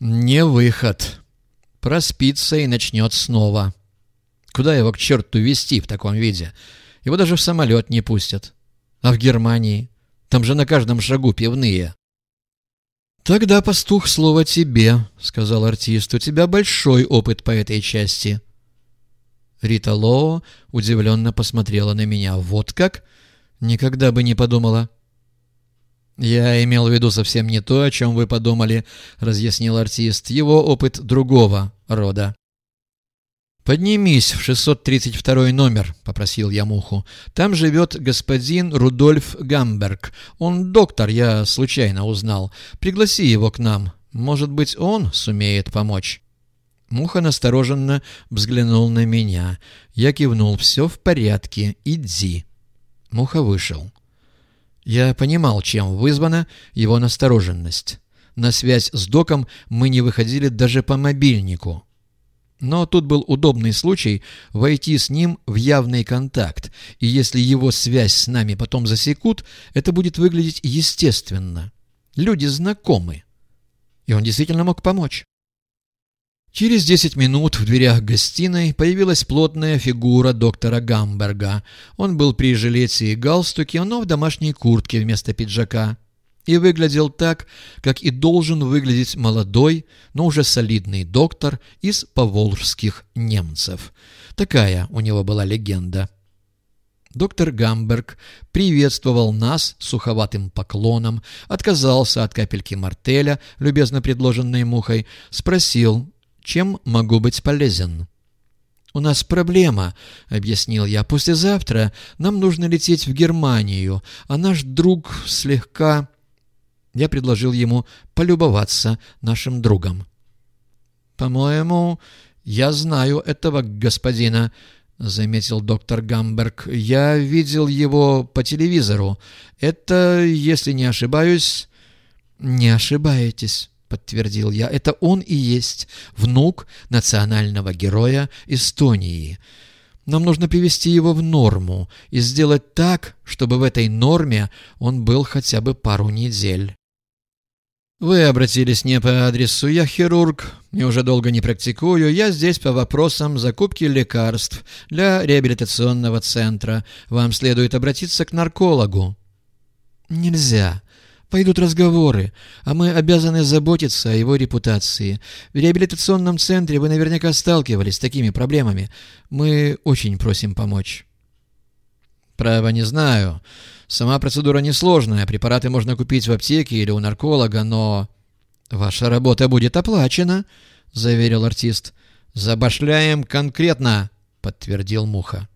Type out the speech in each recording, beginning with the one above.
Не выход. Проспится и начнет снова. Куда его к черту везти в таком виде? Его даже в самолет не пустят. А в Германии? Там же на каждом шагу пивные. «Тогда, пастух, слово тебе», — сказал артист. «У тебя большой опыт по этой части». Рита Лоо удивленно посмотрела на меня. «Вот как? Никогда бы не подумала». «Я имел в виду совсем не то, о чем вы подумали», — разъяснил артист. «Его опыт другого рода». «Поднимись в 632 номер», — попросил я муху. «Там живет господин Рудольф Гамберг. Он доктор, я случайно узнал. Пригласи его к нам. Может быть, он сумеет помочь». Муха настороженно взглянул на меня. Я кивнул. «Все в порядке. Иди». Муха вышел. Я понимал, чем вызвана его настороженность. На связь с доком мы не выходили даже по мобильнику. Но тут был удобный случай войти с ним в явный контакт, и если его связь с нами потом засекут, это будет выглядеть естественно. Люди знакомы. И он действительно мог помочь. Через десять минут в дверях гостиной появилась плотная фигура доктора Гамберга. Он был при жилете и галстуке, но в домашней куртке вместо пиджака. И выглядел так, как и должен выглядеть молодой, но уже солидный доктор из поволжских немцев. Такая у него была легенда. Доктор Гамберг приветствовал нас суховатым поклоном, отказался от капельки мартеля, любезно предложенной мухой, спросил, чем могу быть полезен? «У нас проблема», — объяснил я. «Послезавтра нам нужно лететь в Германию, а наш друг слегка...» Я предложил ему полюбоваться нашим другом. «По-моему, я знаю этого господина», — заметил доктор Гамберг. «Я видел его по телевизору. Это, если не ошибаюсь...» «Не ошибаетесь». — подтвердил я. «Это он и есть внук национального героя Эстонии. Нам нужно привести его в норму и сделать так, чтобы в этой норме он был хотя бы пару недель». «Вы обратились не по адресу. Я хирург и уже долго не практикую. Я здесь по вопросам закупки лекарств для реабилитационного центра. Вам следует обратиться к наркологу». «Нельзя. Пойдут разговоры, а мы обязаны заботиться о его репутации. В реабилитационном центре вы наверняка сталкивались с такими проблемами. Мы очень просим помочь». «Право не знаю. Сама процедура несложная. Препараты можно купить в аптеке или у нарколога, но...» «Ваша работа будет оплачена», — заверил артист. «Забашляем конкретно», — подтвердил Муха.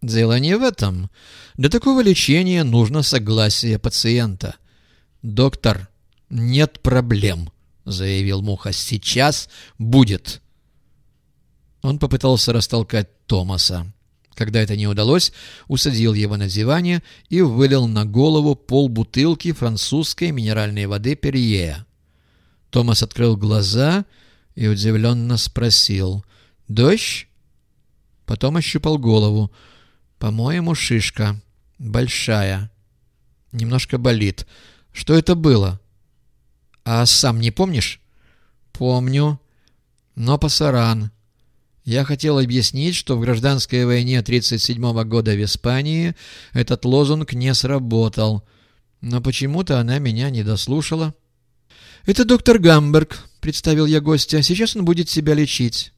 «Дело не в этом. Для такого лечения нужно согласие пациента». «Доктор, нет проблем», — заявил Муха. «Сейчас будет». Он попытался растолкать Томаса. Когда это не удалось, усадил его на диване и вылил на голову полбутылки французской минеральной воды Перье. Томас открыл глаза и удивленно спросил «Дождь?» Потом ощупал голову. «По-моему, шишка. Большая. Немножко болит. Что это было? А сам не помнишь? Помню. Но пасаран. Я хотел объяснить, что в гражданской войне 1937 года в Испании этот лозунг не сработал. Но почему-то она меня не дослушала. «Это доктор Гамберг», — представил я гостя. «Сейчас он будет себя лечить».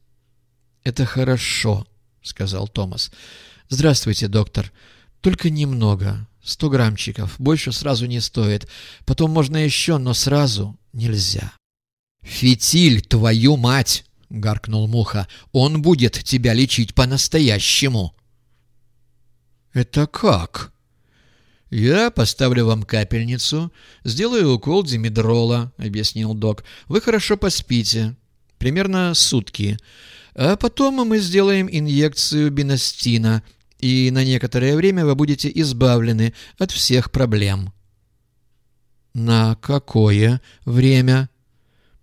«Это хорошо», — сказал Томас. «Здравствуйте, доктор. Только немного. Сто граммчиков. Больше сразу не стоит. Потом можно еще, но сразу нельзя. «Фитиль, твою мать!» — гаркнул Муха. «Он будет тебя лечить по-настоящему!» «Это как?» «Я поставлю вам капельницу, сделаю укол димедрола», — объяснил док. «Вы хорошо поспите. Примерно сутки. А потом мы сделаем инъекцию бинастина — и на некоторое время вы будете избавлены от всех проблем. На какое время?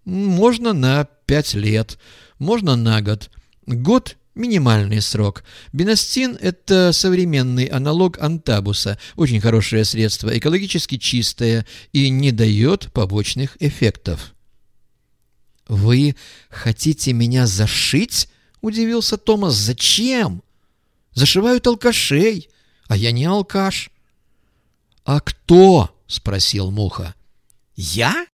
Можно на пять лет, можно на год. Год – минимальный срок. Бенастин – это современный аналог антабуса, очень хорошее средство, экологически чистое и не дает побочных эффектов. «Вы хотите меня зашить?» — удивился Томас. «Зачем?» «Зашивают алкашей, а я не алкаш». «А кто?» — спросил Муха. «Я?»